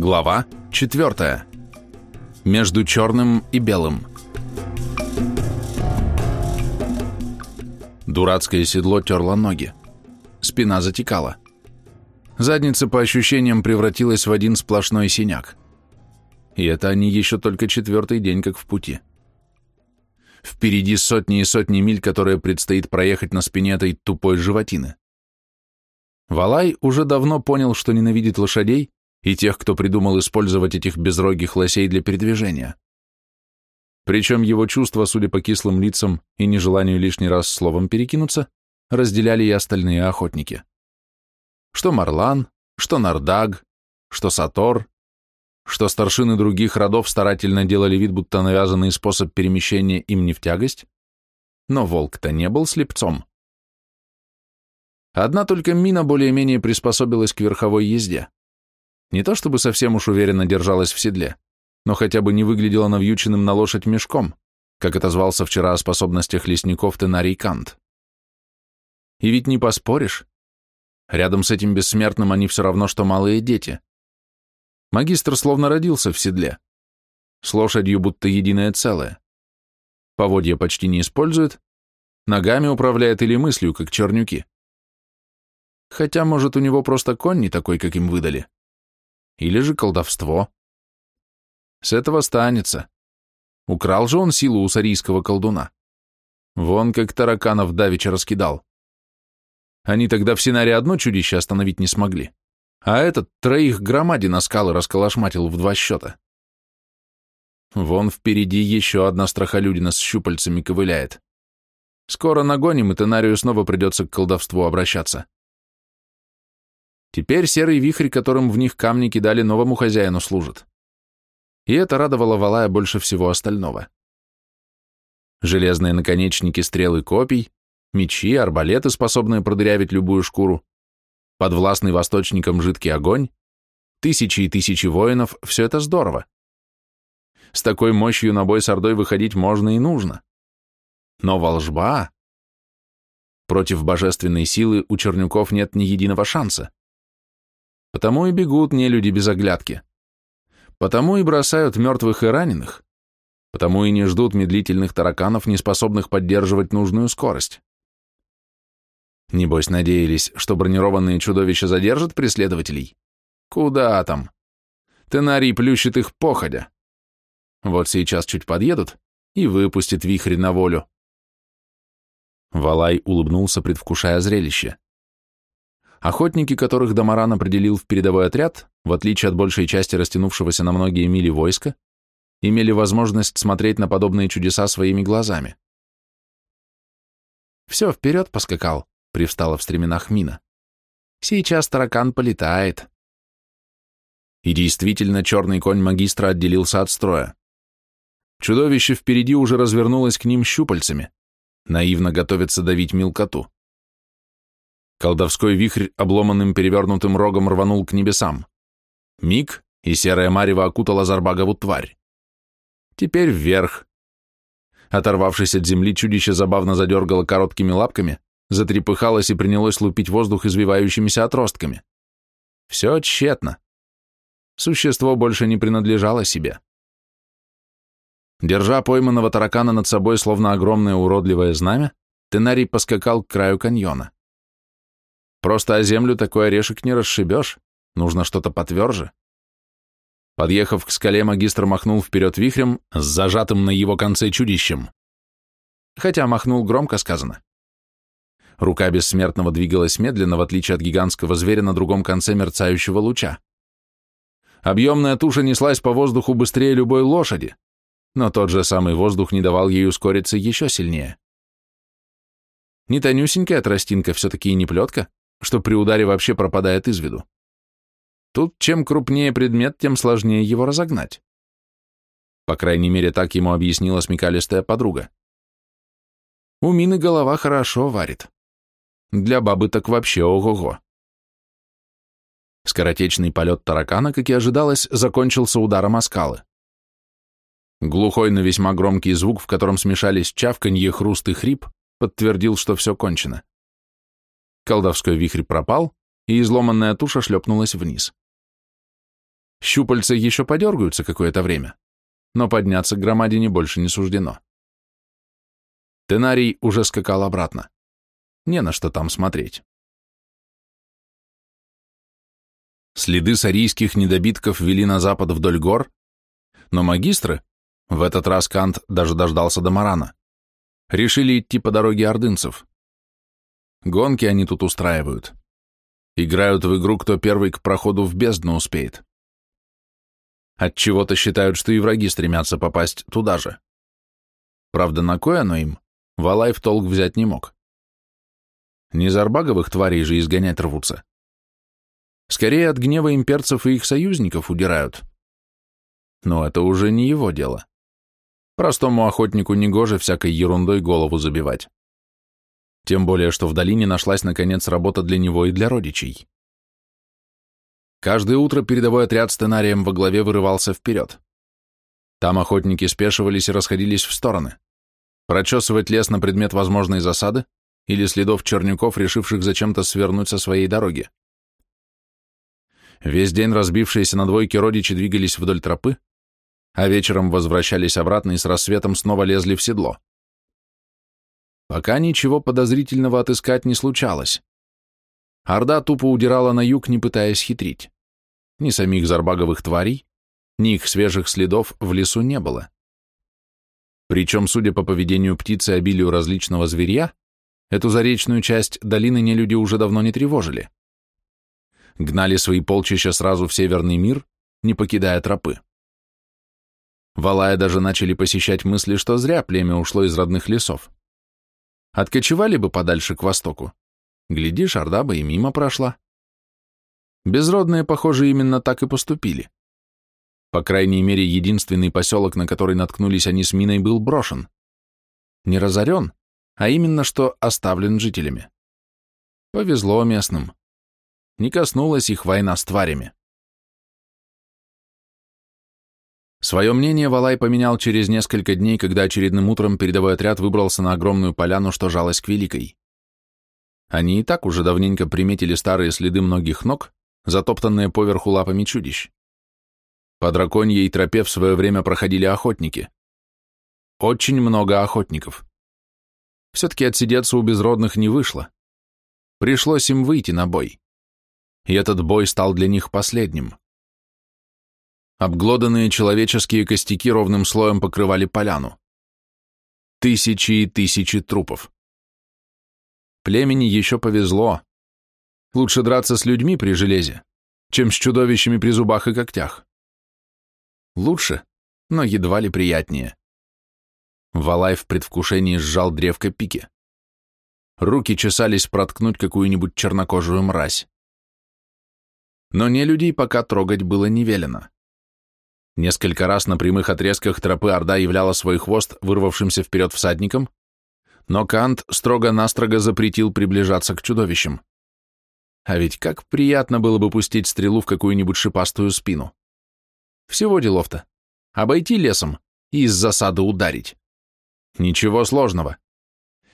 Глава 4. Между черным и белым. Дурацкое седло терло ноги. Спина затекала. Задница, по ощущениям, превратилась в один сплошной синяк. И это они еще только четвертый день как в пути. Впереди сотни и сотни миль, которые предстоит проехать на спине этой тупой животины. Валай уже давно понял, что ненавидит лошадей, и тех, кто придумал использовать этих безрогих лосей для передвижения. Причем его чувства, судя по кислым лицам и нежеланию лишний раз словом перекинуться, разделяли и остальные охотники. Что Марлан, что Нардаг, что Сатор, что старшины других родов старательно делали вид, будто навязанный способ перемещения им не в тягость, но волк-то не был слепцом. Одна только Мина более-менее приспособилась к верховой езде. Не то чтобы совсем уж уверенно держалась в седле, но хотя бы не выглядела навьюченным на лошадь мешком, как отозвался вчера о способностях лесников Тенарий Кант. И ведь не поспоришь. Рядом с этим бессмертным они все равно, что малые дети. Магистр словно родился в седле. С лошадью будто единое целое. Поводья почти не использует, ногами управляет или мыслью, как чернюки. Хотя, может, у него просто конь не такой, как им выдали. Или же колдовство. С этого станется. Украл же он силу у сарийского колдуна. Вон как тараканов давеча раскидал. Они тогда в Синаре одно чудище остановить не смогли, а этот троих громади на скалы расколошматил в два счета. Вон впереди еще одна страхолюдина с щупальцами ковыляет. Скоро нагоним, и Тенарию снова придется к колдовству обращаться. Теперь серый вихрь, которым в них камни кидали, новому хозяину служит. И это радовало Валая больше всего остального. Железные наконечники стрелы копий, мечи, арбалеты, способные продырявить любую шкуру, подвластный восточникам жидкий огонь, тысячи и тысячи воинов — все это здорово. С такой мощью на бой с Ордой выходить можно и нужно. Но волжба... Против божественной силы у чернюков нет ни единого шанса. Потому и бегут не люди без оглядки. Потому и бросают мертвых и раненых. Потому и не ждут медлительных тараканов, не способных поддерживать нужную скорость. Небось, надеялись, что бронированные чудовища задержат преследователей? Куда там? Тенарий плющит их походя. Вот сейчас чуть подъедут и выпустит вихрь на волю. Валай улыбнулся, предвкушая зрелище. Охотники, которых Дамаран определил в передовой отряд, в отличие от большей части растянувшегося на многие мили войска, имели возможность смотреть на подобные чудеса своими глазами. «Все, вперед поскакал», — привстала в стременах Мина. «Сейчас таракан полетает». И действительно, черный конь магистра отделился от строя. Чудовище впереди уже развернулось к ним щупальцами, наивно готовится давить мелкоту. Колдовской вихрь обломанным перевернутым рогом рванул к небесам. Миг, и серая марево окутала Зарбагову тварь. Теперь вверх. Оторвавшись от земли, чудище забавно задергало короткими лапками, затрепыхалось и принялось лупить воздух извивающимися отростками. Все тщетно. Существо больше не принадлежало себе. Держа пойманного таракана над собой, словно огромное уродливое знамя, Тенарий поскакал к краю каньона. Просто о землю такой орешек не расшибешь, нужно что-то потверже. Подъехав к скале, магистр махнул вперед вихрем с зажатым на его конце чудищем. Хотя махнул громко сказано. Рука бессмертного двигалась медленно, в отличие от гигантского зверя на другом конце мерцающего луча. Объемная туша неслась по воздуху быстрее любой лошади, но тот же самый воздух не давал ей ускориться еще сильнее. Не тонюсенькая тростинка, все-таки и не плетка, что при ударе вообще пропадает из виду. Тут чем крупнее предмет, тем сложнее его разогнать. По крайней мере, так ему объяснила смекалистая подруга. У Мины голова хорошо варит. Для бабы так вообще ого-го. Скоротечный полет таракана, как и ожидалось, закончился ударом о скалы. Глухой, но весьма громкий звук, в котором смешались чавканье, хруст и хрип, подтвердил, что все кончено. Колдовской вихрь пропал, и изломанная туша шлепнулась вниз. Щупальца еще подергаются какое-то время, но подняться к громадине больше не суждено. Тенарий уже скакал обратно. Не на что там смотреть. Следы сарийских недобитков вели на запад вдоль гор, но магистры, в этот раз Кант даже дождался до Марана, решили идти по дороге ордынцев. Гонки они тут устраивают. Играют в игру, кто первый к проходу в бездну успеет. Отчего-то считают, что и враги стремятся попасть туда же. Правда, на кое оно им, Валай в толк взять не мог. Не зарбаговых тварей же изгонять рвутся. Скорее от гнева имперцев и их союзников удирают. Но это уже не его дело. Простому охотнику негоже всякой ерундой голову забивать. Тем более, что в долине нашлась наконец работа для него и для родичей. Каждое утро передовой отряд с тенарием во главе вырывался вперед. Там охотники спешивались и расходились в стороны. Прочесывать лес на предмет возможной засады или следов чернюков, решивших зачем-то свернуть со своей дороги. Весь день разбившиеся на двойки родичи двигались вдоль тропы, а вечером возвращались обратно и с рассветом снова лезли в седло. Пока ничего подозрительного отыскать не случалось. Орда тупо удирала на юг, не пытаясь хитрить. Ни самих зарбаговых тварей, ни их свежих следов в лесу не было. Причем, судя по поведению птицы и обилию различного зверья, эту заречную часть долины нелюди уже давно не тревожили. Гнали свои полчища сразу в северный мир, не покидая тропы. Валая даже начали посещать мысли, что зря племя ушло из родных лесов. Откочевали бы подальше к востоку. Глядишь, Орда бы и мимо прошла. Безродные, похоже, именно так и поступили. По крайней мере, единственный поселок, на который наткнулись они с Миной, был брошен. Не разорен, а именно что оставлен жителями. Повезло местным. Не коснулась их война с тварями. Свое мнение Валай поменял через несколько дней, когда очередным утром передовой отряд выбрался на огромную поляну, что жалась к Великой. Они и так уже давненько приметили старые следы многих ног, затоптанные поверху лапами чудищ. По драконьей тропе в свое время проходили охотники. Очень много охотников. Все-таки отсидеться у безродных не вышло. Пришлось им выйти на бой. И этот бой стал для них последним. Обглоданные человеческие костяки ровным слоем покрывали поляну. Тысячи и тысячи трупов. Племени еще повезло. Лучше драться с людьми при железе, чем с чудовищами при зубах и когтях. Лучше, но едва ли приятнее. Валай в предвкушении сжал древко пики. Руки чесались проткнуть какую-нибудь чернокожую мразь. Но не людей пока трогать было не велено. Несколько раз на прямых отрезках тропы Орда являла свой хвост вырвавшимся вперед всадникам, но Кант строго-настрого запретил приближаться к чудовищам. А ведь как приятно было бы пустить стрелу в какую-нибудь шипастую спину. Всего делов-то. Обойти лесом и из засады ударить. Ничего сложного.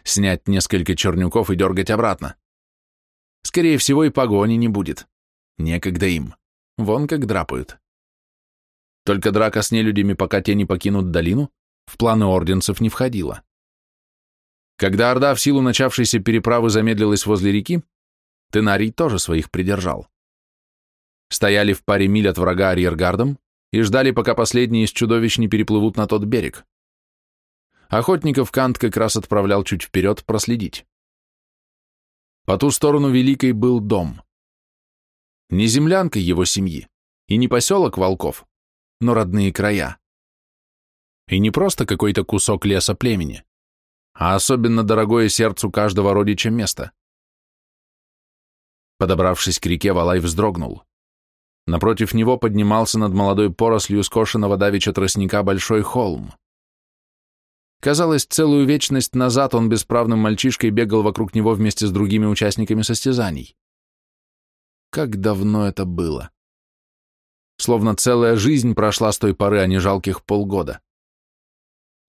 Снять несколько чернюков и дергать обратно. Скорее всего, и погони не будет. Некогда им. Вон как драпают. Только драка с нелюдями, пока те не покинут долину, в планы орденцев не входила. Когда Орда в силу начавшейся переправы замедлилась возле реки, Тенарий тоже своих придержал. Стояли в паре миль от врага арьергардом и ждали, пока последние из чудовищ не переплывут на тот берег. Охотников Кант как раз отправлял чуть вперед проследить. По ту сторону Великой был дом. Не землянка его семьи и не поселок волков, но родные края. И не просто какой-то кусок леса племени, а особенно дорогое сердцу каждого родича место. Подобравшись к реке, Валай вздрогнул. Напротив него поднимался над молодой порослью скошенного давича тростника большой холм. Казалось, целую вечность назад он бесправным мальчишкой бегал вокруг него вместе с другими участниками состязаний. Как давно это было! Словно целая жизнь прошла с той поры, а не жалких полгода.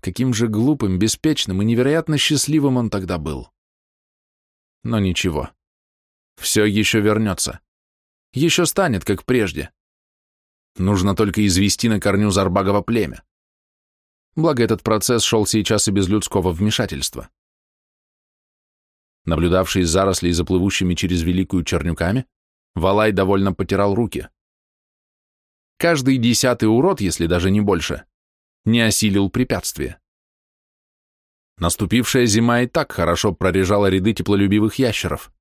Каким же глупым, беспечным и невероятно счастливым он тогда был. Но ничего. Все еще вернется. Еще станет, как прежде. Нужно только извести на корню Зарбагова племя. Благо этот процесс шел сейчас и без людского вмешательства. Наблюдавший из зарослей за плывущими через Великую Чернюками, Валай довольно потирал руки. Каждый десятый урод, если даже не больше, не осилил препятствие. Наступившая зима и так хорошо прорежала ряды теплолюбивых ящеров.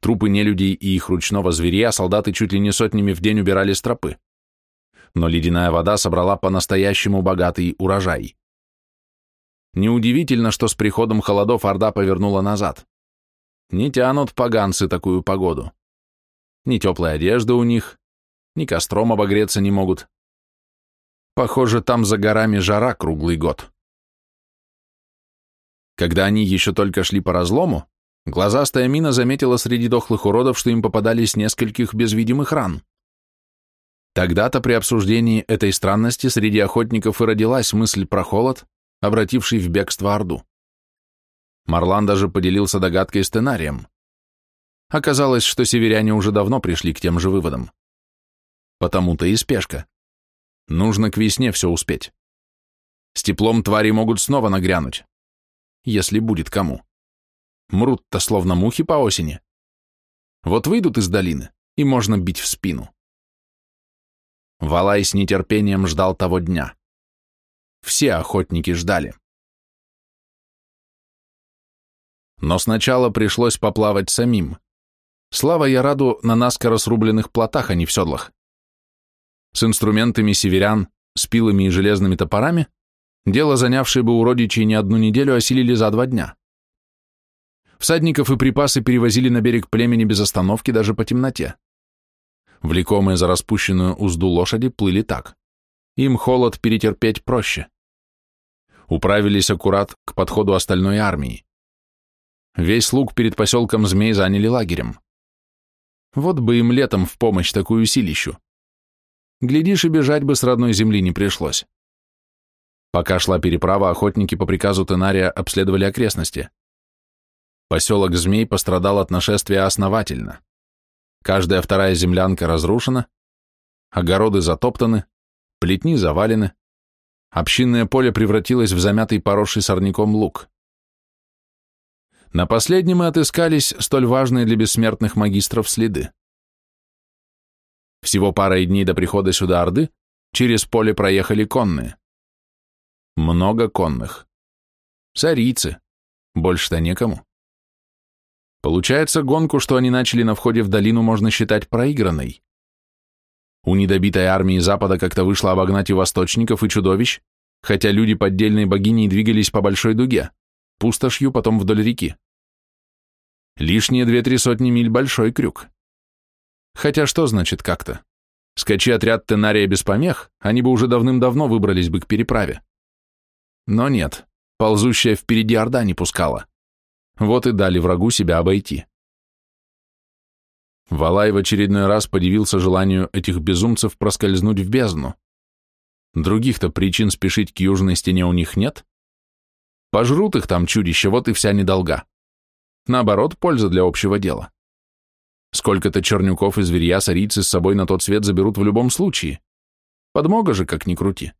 Трупы нелюдей и их ручного зверя солдаты чуть ли не сотнями в день убирали с тропы. Но ледяная вода собрала по-настоящему богатый урожай. Неудивительно, что с приходом холодов Орда повернула назад. Не тянут поганцы такую погоду. Ни теплой одежды у них, ни костром обогреться не могут. Похоже, там за горами жара круглый год. Когда они еще только шли по разлому, глазастая мина заметила среди дохлых уродов, что им попадались нескольких без видимых ран. Тогда-то при обсуждении этой странности среди охотников и родилась мысль про холод, обративший в бегство Орду. Марлан даже поделился догадкой с Тенарием. Оказалось, что северяне уже давно пришли к тем же выводам. Потому-то и спешка. Нужно к весне все успеть. С теплом твари могут снова нагрянуть. Если будет кому. Мрут-то словно мухи по осени. Вот выйдут из долины, и можно бить в спину. Валай с нетерпением ждал того дня. Все охотники ждали. Но сначала пришлось поплавать самим. Слава Яраду на наскоро срубленных плотах, а не в седлах. С инструментами северян, с пилами и железными топорами, дело, занявшее бы у родичей не одну неделю, осилили за два дня. Всадников и припасы перевозили на берег племени без остановки даже по темноте. Влекомые за распущенную узду лошади плыли так. Им холод перетерпеть проще. Управились аккурат к подходу остальной армии. Весь луг перед поселком Змей заняли лагерем. Вот бы им летом в помощь такую силищу. Глядишь, и бежать бы с родной земли не пришлось. Пока шла переправа, охотники по приказу Тенария обследовали окрестности. Поселок Змей пострадал от нашествия основательно. Каждая вторая землянка разрушена, огороды затоптаны, плетни завалены, общинное поле превратилось в замятый поросший сорняком луг. На последнем и отыскались столь важные для бессмертных магистров следы. Всего парой дней до прихода сюда Орды через поле проехали конные. Много конных. Царицы. Больше-то некому. Получается, гонку, что они начали на входе в долину, можно считать проигранной. У недобитой армии Запада как-то вышло обогнать и восточников, и чудовищ, хотя люди поддельной богини двигались по большой дуге пустошью, потом вдоль реки. Лишние две-три сотни миль большой крюк. Хотя что значит как-то? Скачи отряд Тенария без помех, они бы уже давным-давно выбрались бы к переправе. Но нет, ползущая впереди Орда не пускала. Вот и дали врагу себя обойти. Валай в очередной раз подивился желанию этих безумцев проскользнуть в бездну. Других-то причин спешить к южной стене у них нет, Пожрут их там чудища, вот и вся недолга. Наоборот, польза для общего дела. Сколько-то чернюков и зверья сарийцы с собой на тот свет заберут в любом случае. Подмога же, как ни крути.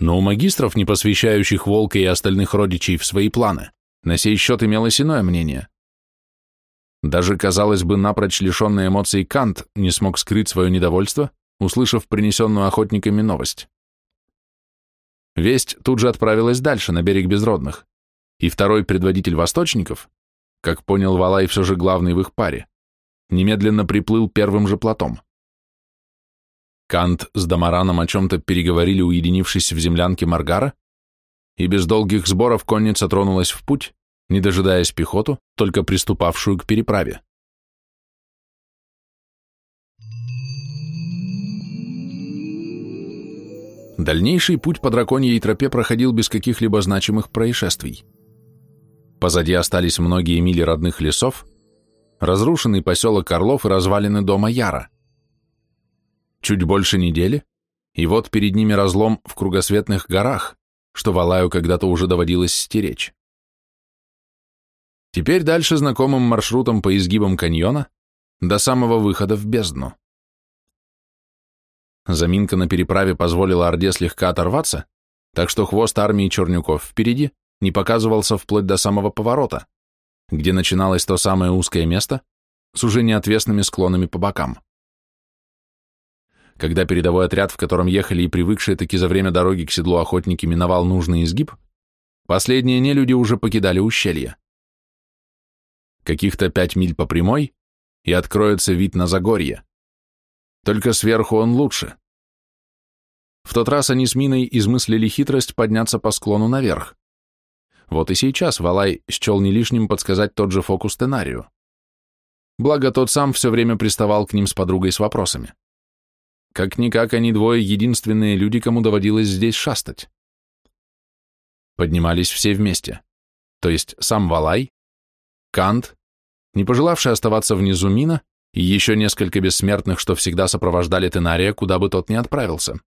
Но у магистров, не посвящающих Волка и остальных родичей в свои планы, на сей счет имелось иное мнение. Даже, казалось бы, напрочь лишенный эмоций Кант не смог скрыть свое недовольство, услышав принесенную охотниками новость. Весть тут же отправилась дальше, на берег Безродных, и второй предводитель восточников, как понял Валай все же главный в их паре, немедленно приплыл первым же платом. Кант с Дамараном о чем-то переговорили, уединившись в землянке Маргара, и без долгих сборов конница тронулась в путь, не дожидаясь пехоту, только приступавшую к переправе. Дальнейший путь по драконьей тропе проходил без каких-либо значимых происшествий. Позади остались многие мили родных лесов, разрушенный поселок Орлов и развалины дома Яра. Чуть больше недели, и вот перед ними разлом в кругосветных горах, что Валаю когда-то уже доводилось стеречь. Теперь дальше знакомым маршрутом по изгибам каньона до самого выхода в бездну. Заминка на переправе позволила Орде слегка оторваться, так что хвост армии Чернюков впереди не показывался вплоть до самого поворота, где начиналось то самое узкое место с уже неотвесными склонами по бокам. Когда передовой отряд, в котором ехали и привыкшие таки за время дороги к седлу охотники миновал нужный изгиб, последние нелюди уже покидали ущелье. Каких-то пять миль по прямой, и откроется вид на Загорье. Только сверху он лучше. В тот раз они с Миной измыслили хитрость подняться по склону наверх. Вот и сейчас Валай счел не лишним подсказать тот же фокус Тенарию. Благо, тот сам все время приставал к ним с подругой с вопросами. Как-никак они двое единственные люди, кому доводилось здесь шастать. Поднимались все вместе. То есть сам Валай, Кант, не пожелавший оставаться внизу Мина и еще несколько бессмертных, что всегда сопровождали Тенария, куда бы тот ни отправился.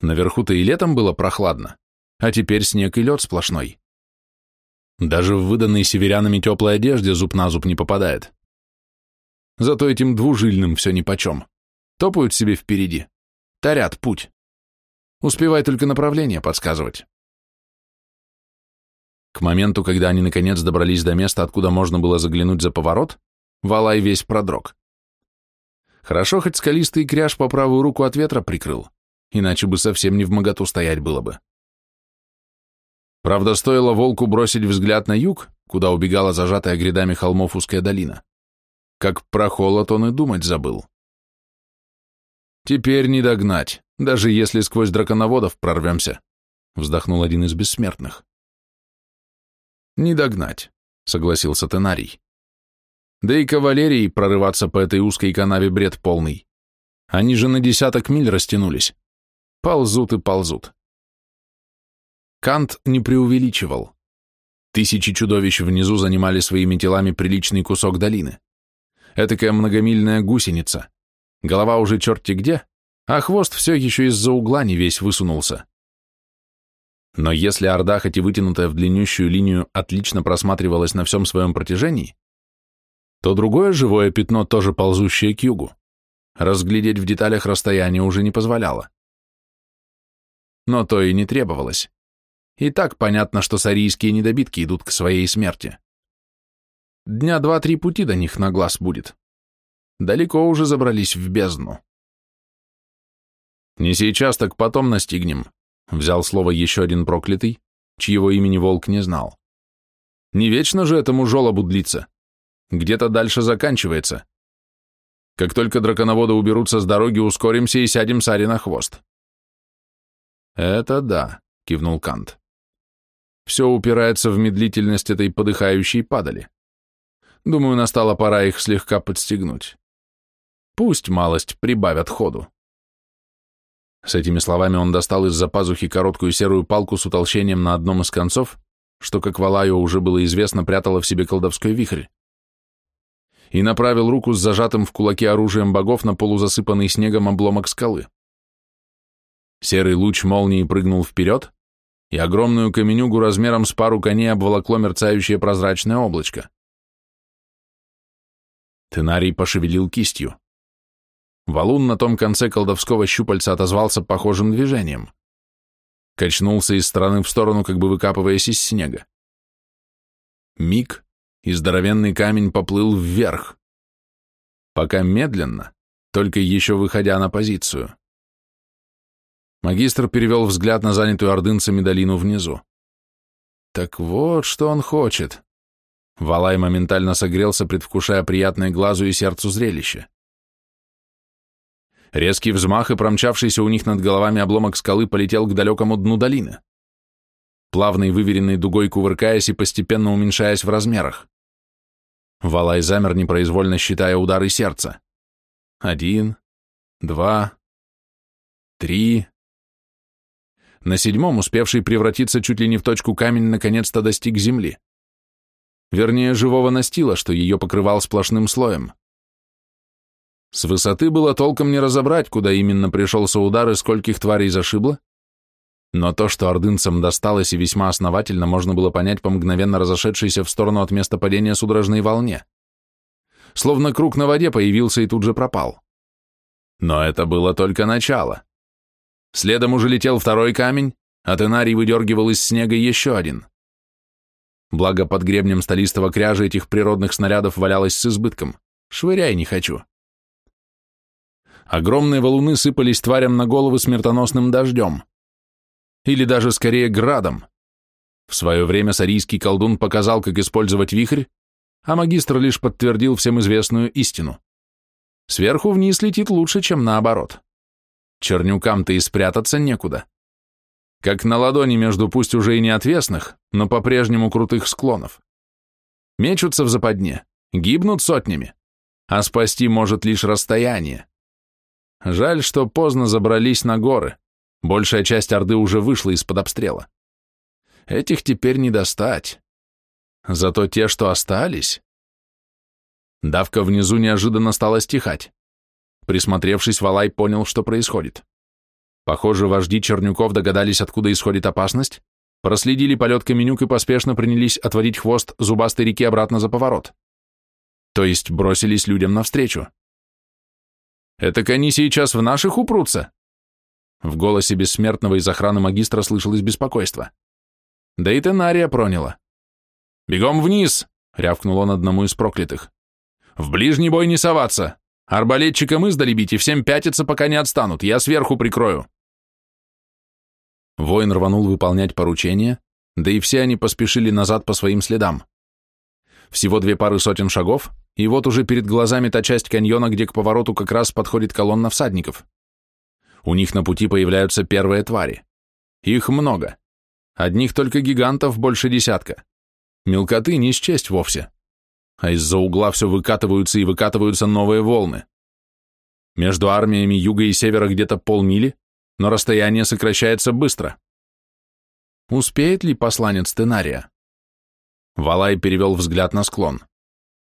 Наверху-то и летом было прохладно, а теперь снег и лед сплошной. Даже в выданной северянами теплой одежде зуб на зуб не попадает. Зато этим двужильным все нипочем. Топают себе впереди. Тарят путь. Успевай только направление подсказывать. К моменту, когда они наконец добрались до места, откуда можно было заглянуть за поворот, Валай весь продрог. Хорошо, хоть скалистый кряж по правую руку от ветра прикрыл, иначе бы совсем не в моготу стоять было бы. Правда, стоило волку бросить взгляд на юг, куда убегала зажатая грядами холмов узкая долина, как про холод он и думать забыл. «Теперь не догнать, даже если сквозь драконоводов прорвемся», вздохнул один из бессмертных. «Не догнать», — согласился Тенарий. «Да и кавалерии прорываться по этой узкой канаве бред полный. Они же на десяток миль растянулись. Ползут и ползут». Кант не преувеличивал. Тысячи чудовищ внизу занимали своими телами приличный кусок долины. Этакая многомильная гусеница. Голова уже черти где, а хвост все еще из-за угла не весь высунулся. Но если Орда, хоть и вытянутая в длиннющую линию, отлично просматривалась на всем своем протяжении, то другое живое пятно, тоже ползущее к югу, разглядеть в деталях расстояние уже не позволяло. Но то и не требовалось. И так понятно, что сарийские недобитки идут к своей смерти. Дня два-три пути до них на глаз будет. Далеко уже забрались в бездну. Не сейчас, так потом настигнем, Взял слово еще один проклятый, чьего имени волк не знал. Не вечно же этому жолобу длиться. Где-то дальше заканчивается. Как только драконоводы уберутся с дороги, ускоримся и сядем Саре на хвост. Это да, кивнул Кант. Все упирается в медлительность этой подыхающей падали. Думаю, настала пора их слегка подстегнуть. Пусть малость прибавят ходу. С этими словами он достал из-за пазухи короткую серую палку с утолщением на одном из концов, что, как Валаю уже было известно, прятало в себе колдовской вихрь, и направил руку с зажатым в кулаке оружием богов на полузасыпанный снегом обломок скалы. Серый луч молнии прыгнул вперед, и огромную каменюгу размером с пару коней обволокло мерцающее прозрачное облачко. Тенарий пошевелил кистью. Валун на том конце колдовского щупальца отозвался похожим движением. Качнулся из стороны в сторону, как бы выкапываясь из снега. Миг, и здоровенный камень поплыл вверх. Пока медленно, только еще выходя на позицию. Магистр перевел взгляд на занятую ордынцами долину внизу. Так вот, что он хочет. Валай моментально согрелся, предвкушая приятное глазу и сердцу зрелище. Резкий взмах и промчавшийся у них над головами обломок скалы полетел к далекому дну долины. Плавной выверенной дугой кувыркаясь и постепенно уменьшаясь в размерах. Валай замер, непроизвольно считая удары сердца. Один, два, три. На седьмом, успевший превратиться чуть ли не в точку камень, наконец-то достиг земли. Вернее, живого настила, что ее покрывал сплошным слоем. С высоты было толком не разобрать, куда именно пришелся удар и скольких тварей зашибло, но то, что ордынцам досталось и весьма основательно, можно было понять по мгновенно разошедшейся в сторону от места падения судорожной волне. Словно круг на воде появился и тут же пропал. Но это было только начало. Следом уже летел второй камень, а Тенарий выдергивал из снега еще один. Благо под гребнем столистого кряжа этих природных снарядов валялось с избытком. Швыряй не хочу. Огромные валуны сыпались тварям на головы смертоносным дождем. Или даже скорее градом. В свое время сарийский колдун показал, как использовать вихрь, а магистр лишь подтвердил всем известную истину. Сверху вниз летит лучше, чем наоборот. Чернюкам-то и спрятаться некуда. Как на ладони между пусть уже и не отвесных, но по-прежнему крутых склонов. Мечутся в западне, гибнут сотнями, а спасти может лишь расстояние. Жаль, что поздно забрались на горы, большая часть Орды уже вышла из-под обстрела. Этих теперь не достать. Зато те, что остались... Давка внизу неожиданно стала стихать. Присмотревшись, Валай понял, что происходит. Похоже, вожди Чернюков догадались, откуда исходит опасность, проследили полет Каменюк и поспешно принялись отводить хвост зубастой реки обратно за поворот. То есть бросились людям навстречу. «Это они сейчас в наших упрутся?» В голосе бессмертного из охраны магистра слышалось беспокойство. Да и Тенария проняла. «Бегом вниз!» — рявкнул он одному из проклятых. «В ближний бой не соваться! Арбалетчикам издали бить и всем пятиться, пока не отстанут, я сверху прикрою!» Воин рванул выполнять поручение, да и все они поспешили назад по своим следам. Всего две пары сотен шагов, и вот уже перед глазами та часть каньона, где к повороту как раз подходит колонна всадников. У них на пути появляются первые твари. Их много. Одних только гигантов больше десятка. Мелкоты не счесть вовсе а из-за угла все выкатываются и выкатываются новые волны. Между армиями юга и севера где-то полмили, но расстояние сокращается быстро. Успеет ли посланец Тенария? Валай перевел взгляд на склон.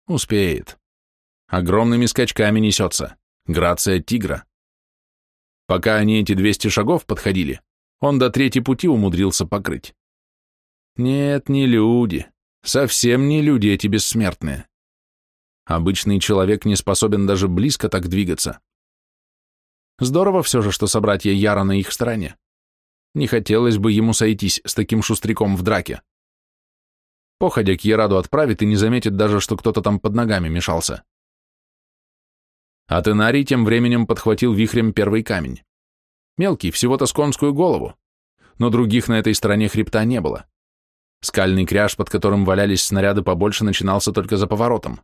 Успеет. Огромными скачками несется. Грация тигра. Пока они эти 200 шагов подходили, он до третьей пути умудрился покрыть. Нет, не люди. Совсем не люди эти бессмертные. Обычный человек не способен даже близко так двигаться. Здорово все же, что собратья Яра на их стороне. Не хотелось бы ему сойтись с таким шустряком в драке. Походя к Ераду отправит и не заметит даже, что кто-то там под ногами мешался. А Тенарий тем временем подхватил вихрем первый камень. Мелкий, всего-то с голову, но других на этой стороне хребта не было. Скальный кряж, под которым валялись снаряды побольше, начинался только за поворотом.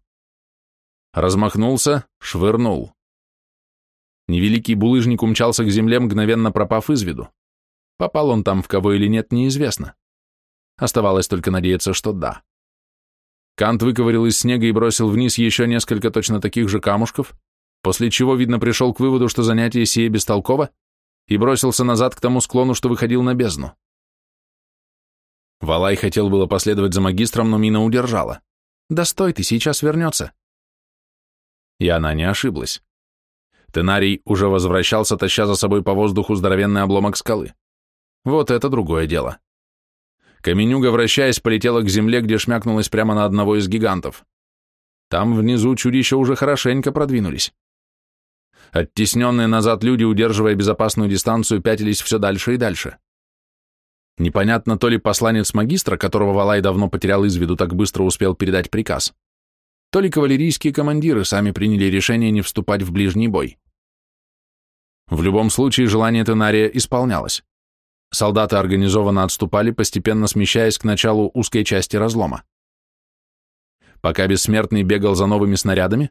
Размахнулся, швырнул. Невеликий булыжник умчался к земле, мгновенно пропав из виду. Попал он там в кого или нет, неизвестно. Оставалось только надеяться, что да. Кант выковырил из снега и бросил вниз еще несколько точно таких же камушков, после чего, видно, пришел к выводу, что занятие сие бестолково, и бросился назад к тому склону, что выходил на бездну. Валай хотел было последовать за магистром, но Мина удержала. «Да стой ты, сейчас вернется». И она не ошиблась. Тенарий уже возвращался, таща за собой по воздуху здоровенный обломок скалы. Вот это другое дело. Каменюга, вращаясь, полетела к земле, где шмякнулась прямо на одного из гигантов. Там внизу чудища уже хорошенько продвинулись. Оттесненные назад люди, удерживая безопасную дистанцию, пятились все дальше и дальше. Непонятно, то ли посланец магистра, которого Валай давно потерял из виду, так быстро успел передать приказ, то ли кавалерийские командиры сами приняли решение не вступать в ближний бой. В любом случае, желание Тенария исполнялось. Солдаты организованно отступали, постепенно смещаясь к началу узкой части разлома. Пока Бессмертный бегал за новыми снарядами,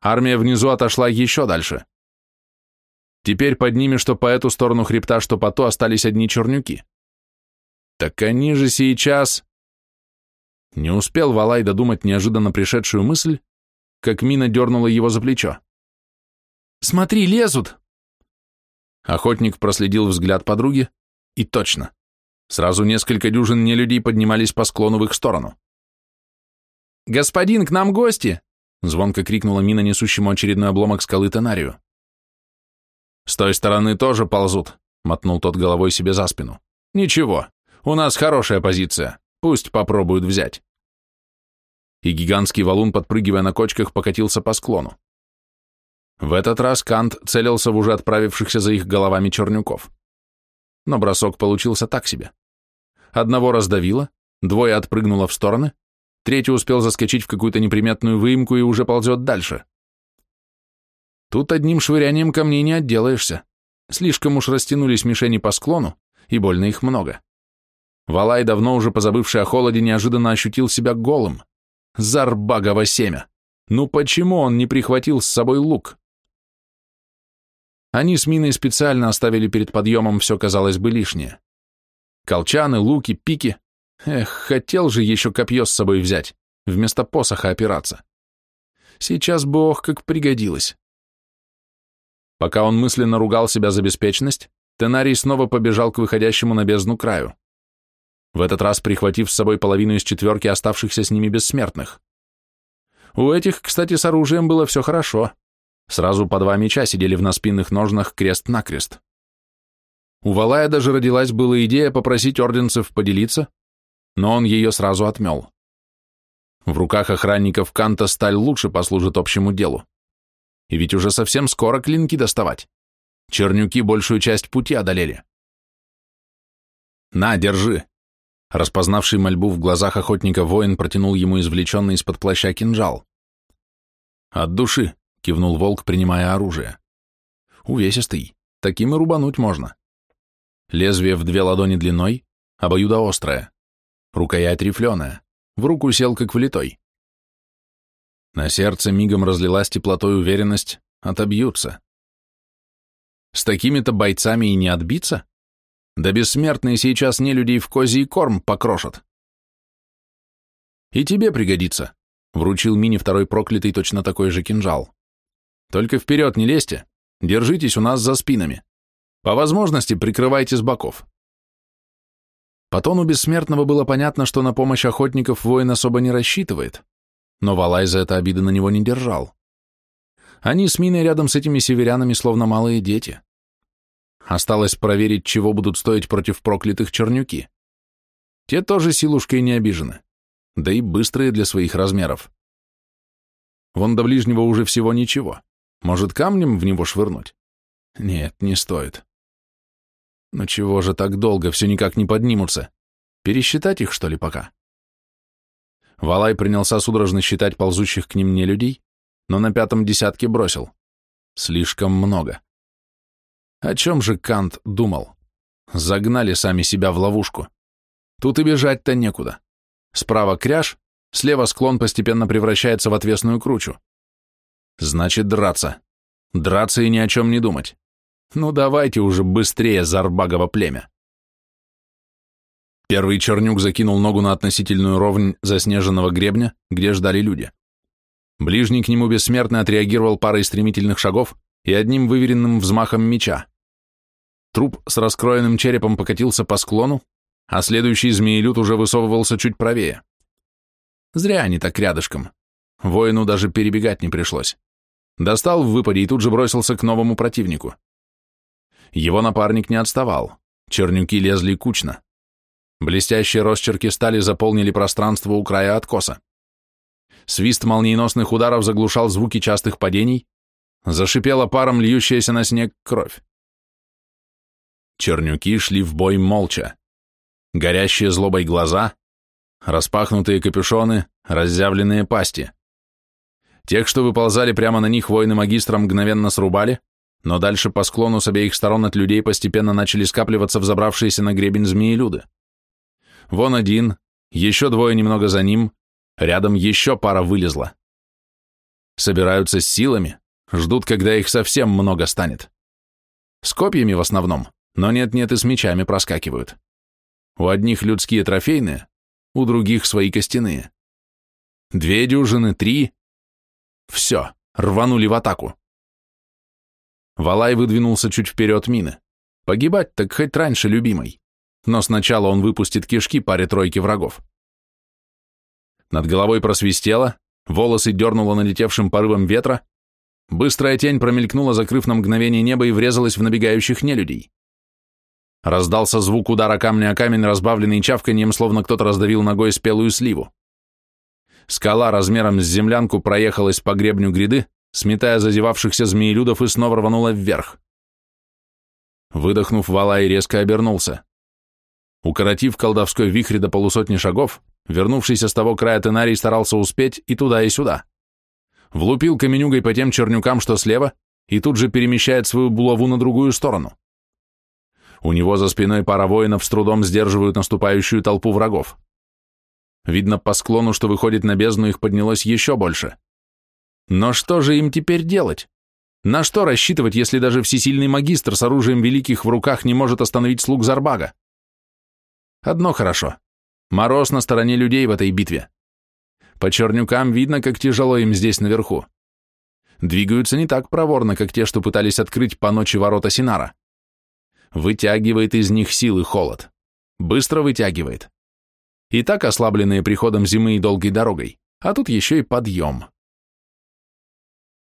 армия внизу отошла еще дальше. Теперь под ними, что по эту сторону хребта, что по ту, остались одни чернюки. Так они же сейчас... Не успел Валай додумать неожиданно пришедшую мысль, как Мина дернула его за плечо. «Смотри, лезут!» Охотник проследил взгляд подруги, и точно. Сразу несколько дюжин нелюдей поднимались по склону в их сторону. «Господин, к нам гости!» — звонко крикнула Мина несущему очередной обломок скалы Тенарию. «С той стороны тоже ползут», — мотнул тот головой себе за спину. «Ничего, у нас хорошая позиция. Пусть попробуют взять. И гигантский валун, подпрыгивая на кочках, покатился по склону. В этот раз Кант целился в уже отправившихся за их головами чернюков. Но бросок получился так себе. Одного раздавило, двое отпрыгнуло в стороны, третий успел заскочить в какую-то неприметную выемку и уже ползет дальше. Тут одним швырянием камней не отделаешься. Слишком уж растянулись мишени по склону, и больно их много. Валай, давно уже позабывший о холоде, неожиданно ощутил себя голым. Зарбагово семя! Ну почему он не прихватил с собой лук? Они с Миной специально оставили перед подъемом все, казалось бы, лишнее. Колчаны, луки, пики. Эх, хотел же еще копье с собой взять, вместо посоха опираться. Сейчас бы ох, как пригодилось. Пока он мысленно ругал себя за беспечность, Тенарий снова побежал к выходящему на бездну краю. В этот раз прихватив с собой половину из четверки оставшихся с ними бессмертных. У этих, кстати, с оружием было все хорошо. Сразу по два меча сидели в наспинных ножнах крест-накрест. У Валая даже родилась была идея попросить орденцев поделиться, но он ее сразу отмел. В руках охранников Канта сталь лучше послужит общему делу. И ведь уже совсем скоро клинки доставать. Чернюки большую часть пути одолели. «На, держи!» Распознавший мольбу в глазах охотника воин протянул ему извлеченный из-под плаща кинжал. «От души!» — кивнул волк, принимая оружие. «Увесистый. Таким и рубануть можно. Лезвие в две ладони длиной, обоюдоострое. Рукоять рифленая. В руку сел как влитой. На сердце мигом разлилась теплотой уверенность, отобьются. С такими-то бойцами и не отбиться? Да бессмертные сейчас не людей в козий корм покрошат. И тебе пригодится, вручил Мини второй проклятый точно такой же кинжал. Только вперед не лезьте, держитесь у нас за спинами. По возможности прикрывайте с боков. По тону бессмертного было понятно, что на помощь охотников воин особо не рассчитывает, но Валай за это обиды на него не держал. Они с Миной рядом с этими северянами словно малые дети. Осталось проверить, чего будут стоить против проклятых чернюки. Те тоже силушкой не обижены, да и быстрые для своих размеров. Вон до ближнего уже всего ничего. Может, камнем в него швырнуть? Нет, не стоит. Но чего же так долго, все никак не поднимутся? Пересчитать их, что ли, пока? Валай принялся судорожно считать ползущих к ним не людей, но на пятом десятке бросил. Слишком много. О чем же Кант думал? Загнали сами себя в ловушку. Тут и бежать-то некуда. Справа кряж, слева склон постепенно превращается в отвесную кручу. Значит, драться. Драться и ни о чем не думать. Ну давайте уже быстрее, Зарбагово племя. Первый чернюк закинул ногу на относительную ровнь заснеженного гребня, где ждали люди. Ближний к нему бессмертно отреагировал парой стремительных шагов и одним выверенным взмахом меча. Труп с раскроенным черепом покатился по склону, а следующий змеелюд уже высовывался чуть правее. Зря они так рядышком. Воину даже перебегать не пришлось. Достал в выпаде и тут же бросился к новому противнику. Его напарник не отставал. Чернюки лезли кучно. Блестящие росчерки стали заполнили пространство у края откоса. Свист молниеносных ударов заглушал звуки частых падений, зашипела паром льющаяся на снег кровь. Чернюки шли в бой молча. Горящие злобой глаза, распахнутые капюшоны, разъявленные пасти. Тех, что выползали прямо на них, воины-магистра мгновенно срубали, но дальше по склону с обеих сторон от людей постепенно начали скапливаться взобравшиеся на гребень змеи-люды. Вон один, еще двое немного за ним, рядом еще пара вылезла. Собираются с силами, ждут, когда их совсем много станет. С копьями в основном но нет-нет и с мечами проскакивают. У одних людские трофейные, у других свои костяные. Две дюжины, три. Все, рванули в атаку. Валай выдвинулся чуть вперед мины. Погибать так хоть раньше любимой. Но сначала он выпустит кишки паре тройки врагов. Над головой просвистело, волосы дернуло налетевшим порывом ветра, быстрая тень промелькнула, закрыв на мгновение небо и врезалась в набегающих нелюдей. Раздался звук удара камня о камень, разбавленный чавканьем, словно кто-то раздавил ногой спелую сливу. Скала размером с землянку проехалась по гребню гряды, сметая зазевавшихся змеелюдов и снова рванула вверх. Выдохнув, Валай резко обернулся. Укоротив колдовской вихрь до полусотни шагов, вернувшийся с того края Тенарий старался успеть и туда, и сюда. Влупил каменюгой по тем чернюкам, что слева, и тут же перемещает свою булаву на другую сторону. У него за спиной пара воинов с трудом сдерживают наступающую толпу врагов. Видно, по склону, что выходит на бездну, их поднялось еще больше. Но что же им теперь делать? На что рассчитывать, если даже всесильный магистр с оружием великих в руках не может остановить слуг Зарбага? Одно хорошо. Мороз на стороне людей в этой битве. По чернюкам видно, как тяжело им здесь наверху. Двигаются не так проворно, как те, что пытались открыть по ночи ворота Синара. Вытягивает из них силы холод. Быстро вытягивает. И так ослабленные приходом зимы и долгой дорогой, а тут еще и подъем.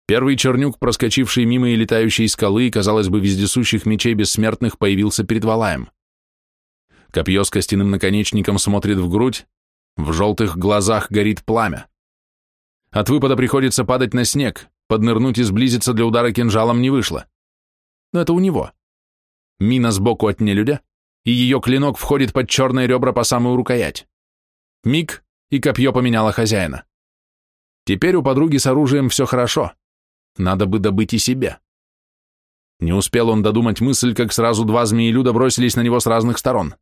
Первый чернюк, проскочивший мимо и летающей скалы, казалось бы, вездесущих мечей бессмертных, появился перед Валаем. Копье с костяным наконечником смотрит в грудь, в желтых глазах горит пламя. От выпада приходится падать на снег, поднырнуть и сблизиться для удара кинжалом не вышло. Но это у него. Мина сбоку от нелюдя, и ее клинок входит под черные ребра по самую рукоять. Миг, и копье поменяло хозяина. Теперь у подруги с оружием все хорошо. Надо бы добыть и себе. Не успел он додумать мысль, как сразу два змеелюда бросились на него с разных сторон.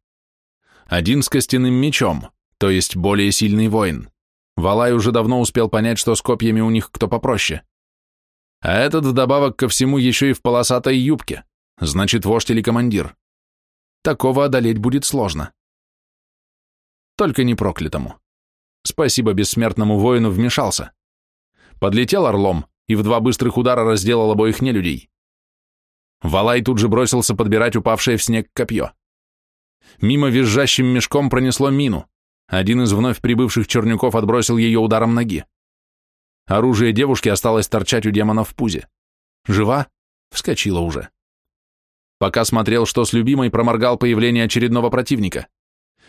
Один с костяным мечом, то есть более сильный воин. Валай уже давно успел понять, что с копьями у них кто попроще. А этот вдобавок ко всему еще и в полосатой юбке, значит, вождь или командир. Такого одолеть будет сложно. Только не проклятому. Спасибо бессмертному воину вмешался. Подлетел орлом, и в два быстрых удара разделал обоих нелюдей. Валай тут же бросился подбирать упавшее в снег копье. Мимо визжащим мешком пронесло мину. Один из вновь прибывших чернюков отбросил ее ударом ноги. Оружие девушки осталось торчать у демона в пузе. Жива? Вскочила уже. Пока смотрел, что с любимой, проморгал появление очередного противника.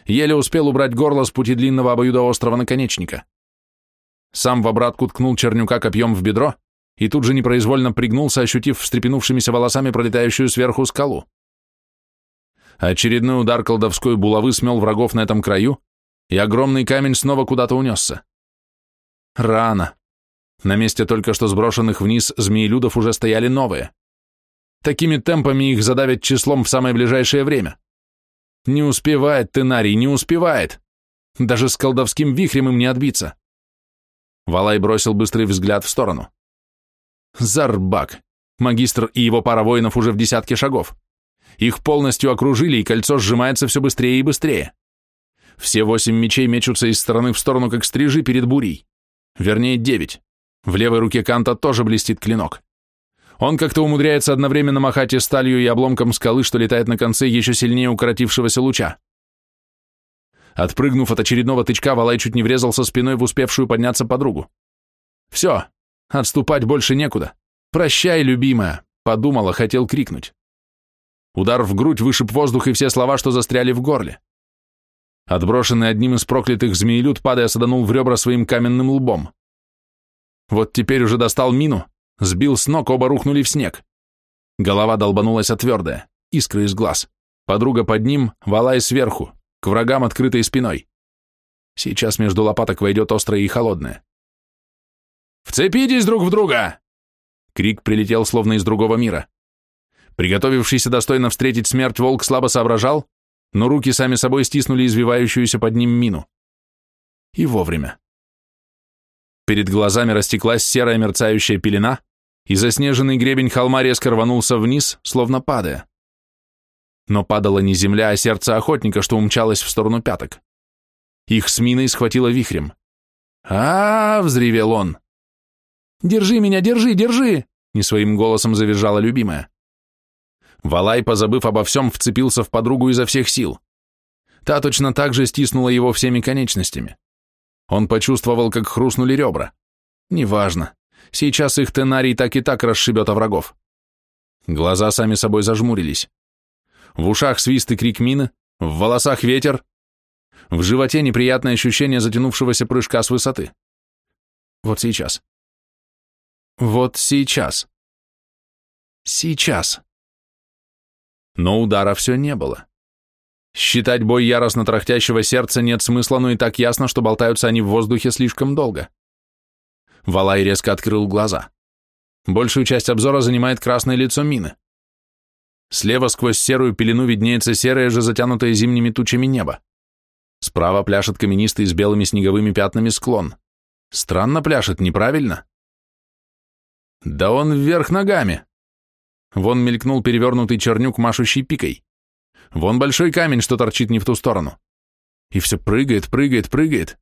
Еле успел убрать горло с пути длинного обоюдоострого наконечника. Сам в обратку ткнул чернюка копьем в бедро, и тут же непроизвольно пригнулся, ощутив встрепенувшимися волосами пролетающую сверху скалу. Очередной удар колдовской булавы смел врагов на этом краю, и огромный камень снова куда-то унесся. Рано. На месте только что сброшенных вниз змеелюдов уже стояли новые. Такими темпами их задавят числом в самое ближайшее время. Не успевает Тенарий, не успевает. Даже с колдовским вихрем им не отбиться. Валай бросил быстрый взгляд в сторону. Зарбак. Магистр и его пара воинов уже в десятке шагов. Их полностью окружили, и кольцо сжимается все быстрее и быстрее. Все восемь мечей мечутся из стороны в сторону, как стрижи перед бурей. Вернее, девять. В левой руке Канта тоже блестит клинок. Он как-то умудряется одновременно махать и сталью, и обломком скалы, что летает на конце еще сильнее укоротившегося луча. Отпрыгнув от очередного тычка, Валай чуть не врезался спиной в успевшую подняться подругу. «Все, отступать больше некуда. Прощай, любимая!» — подумала, хотел крикнуть. Удар в грудь вышиб воздух и все слова, что застряли в горле. Отброшенный одним из проклятых змеелюд, падая, саданул в ребра своим каменным лбом. Вот теперь уже достал мину, сбил с ног, оба рухнули в снег. Голова долбанулась о твердое, искры из глаз. Подруга под ним, валай сверху, к врагам открытой спиной. Сейчас между лопаток войдет острое и холодное. «Вцепитесь друг в друга!» Крик прилетел словно из другого мира. Приготовившийся достойно встретить смерть, волк слабо соображал, но руки сами собой стиснули извивающуюся под ним мину. И вовремя. Перед глазами растеклась серая мерцающая пелена, и заснеженный гребень холма резко рванулся вниз, словно падая. Но падала не земля, а сердце охотника, что умчалось в сторону пяток. Их с миной схватило вихрем. а, -а, -а взревел он. «Держи меня, держи, держи!» — не своим голосом завизжала любимая. Валай, позабыв обо всем, вцепился в подругу изо всех сил. Та точно так же стиснула его всеми конечностями. Он почувствовал, как хрустнули ребра. Неважно. Сейчас их тенарий так и так расшибет о врагов. Глаза сами собой зажмурились. В ушах свист и крик мины, в волосах ветер, в животе неприятное ощущение затянувшегося прыжка с высоты. Вот сейчас. Вот сейчас. Сейчас. Но удара все не было. Считать бой яростно трахтящего сердца нет смысла, но и так ясно, что болтаются они в воздухе слишком долго. Валай резко открыл глаза. Большую часть обзора занимает красное лицо мины. Слева сквозь серую пелену виднеется серое же затянутое зимними тучами небо. Справа пляшет каменистый с белыми снеговыми пятнами склон. Странно пляшет, неправильно? Да он вверх ногами. Вон мелькнул перевернутый чернюк, машущий пикой. Вон большой камень, что торчит не в ту сторону. И все прыгает, прыгает, прыгает.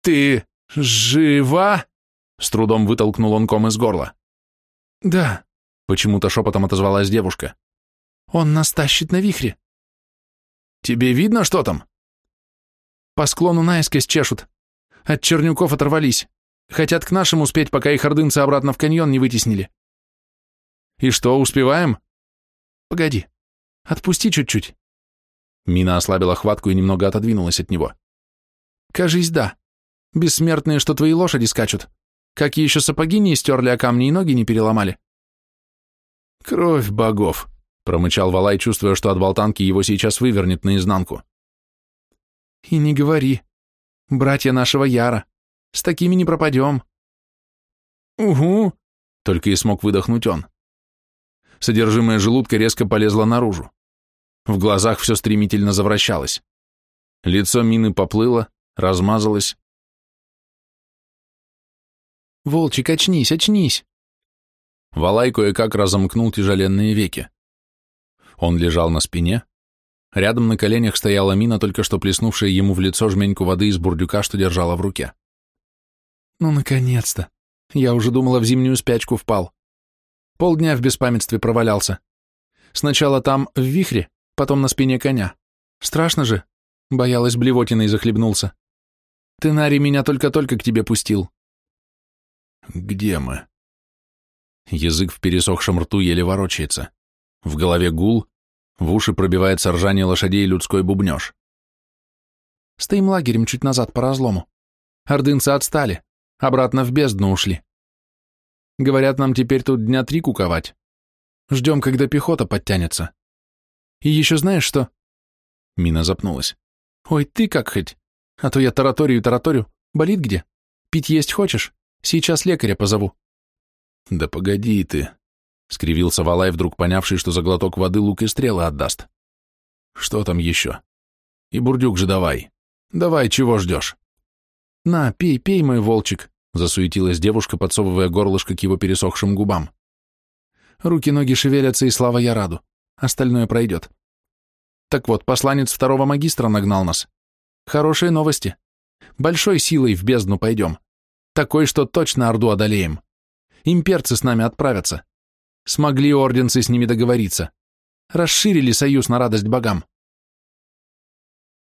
«Ты жива?» С трудом вытолкнул он ком из горла. «Да», — почему-то шепотом отозвалась девушка. «Он нас тащит на вихре». «Тебе видно, что там?» «По склону наискось чешут. От чернюков оторвались. Хотят к нашим успеть, пока их ордынцы обратно в каньон не вытеснили». «И что, успеваем?» «Погоди. Отпусти чуть-чуть». Мина ослабила хватку и немного отодвинулась от него. «Кажись, да. Бессмертные, что твои лошади скачут. Какие еще сапоги не истерли, а камни и ноги не переломали. Кровь богов, промычал Валай, чувствуя, что от болтанки его сейчас вывернет наизнанку. И не говори. Братья нашего Яра. С такими не пропадем. Угу, только и смог выдохнуть он. Содержимое желудка резко полезло наружу. В глазах все стремительно завращалось. Лицо мины поплыло, размазалось, «Волчик, очнись, очнись!» Валай кое-как разомкнул тяжеленные веки. Он лежал на спине. Рядом на коленях стояла мина, только что плеснувшая ему в лицо жменьку воды из бурдюка, что держала в руке. «Ну, наконец-то! Я уже думала, в зимнюю спячку впал. Полдня в беспамятстве провалялся. Сначала там, в вихре, потом на спине коня. Страшно же. Боялась, блевотиной захлебнулся. Ты, Нари, меня только-только к тебе пустил. Где мы? Язык в пересохшем рту еле ворочается. В голове гул, в уши пробивается ржание лошадей и людской бубнеж. Стоим лагерем чуть назад по разлому. Ордынцы отстали, обратно в бездну ушли. Говорят, нам теперь тут дня три куковать. Ждем, когда пехота подтянется. И еще знаешь что? Мина запнулась. Ой, ты как хоть? А то я тараторию тараторю. Болит где? Пить есть хочешь? Сейчас лекаря позову. Да погоди ты, скривился Валай, вдруг понявший, что за глоток воды лук и стрелы отдаст. Что там еще? И бурдюк же давай. Давай, чего ждешь? На, пей, пей, мой волчик, засуетилась девушка, подсовывая горлышко к его пересохшим губам. Руки-ноги шевелятся, и слава я раду. Остальное пройдет. Так вот, посланец второго магистра нагнал нас. Хорошие новости. Большой силой в бездну пойдем. Такой, что точно Орду одолеем. Имперцы с нами отправятся. Смогли орденцы с ними договориться. Расширили союз на радость богам.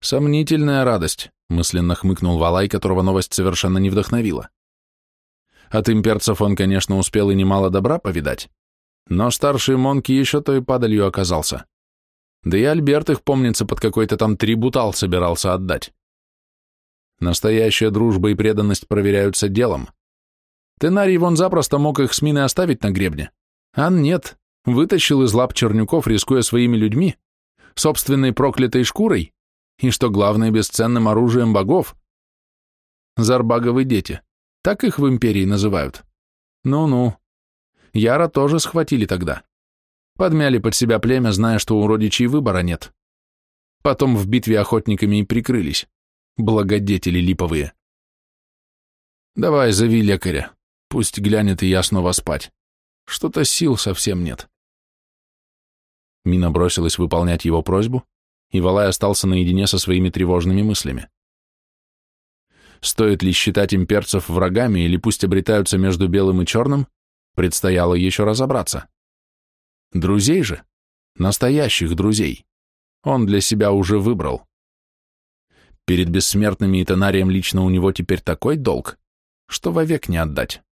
Сомнительная радость, мысленно хмыкнул Валай, которого новость совершенно не вдохновила. От имперцев он, конечно, успел и немало добра повидать, но старший Монки еще той падалью оказался. Да и Альберт их, помнится, под какой-то там трибутал собирался отдать. Настоящая дружба и преданность проверяются делом. Тенарий вон запросто мог их с миной оставить на гребне. Ан нет, вытащил из лап чернюков, рискуя своими людьми, собственной проклятой шкурой и, что главное, бесценным оружием богов. Зарбаговы дети, так их в империи называют. Ну-ну. Яра тоже схватили тогда. Подмяли под себя племя, зная, что у родичей выбора нет. Потом в битве охотниками и прикрылись благодетели липовые. Давай, зови лекаря, пусть глянет и я снова спать. Что-то сил совсем нет. Мина бросилась выполнять его просьбу, и Валай остался наедине со своими тревожными мыслями. Стоит ли считать имперцев врагами или пусть обретаются между белым и черным, предстояло еще разобраться. Друзей же, настоящих друзей, он для себя уже выбрал. Перед бессмертными и тонарием лично у него теперь такой долг, что вовек не отдать.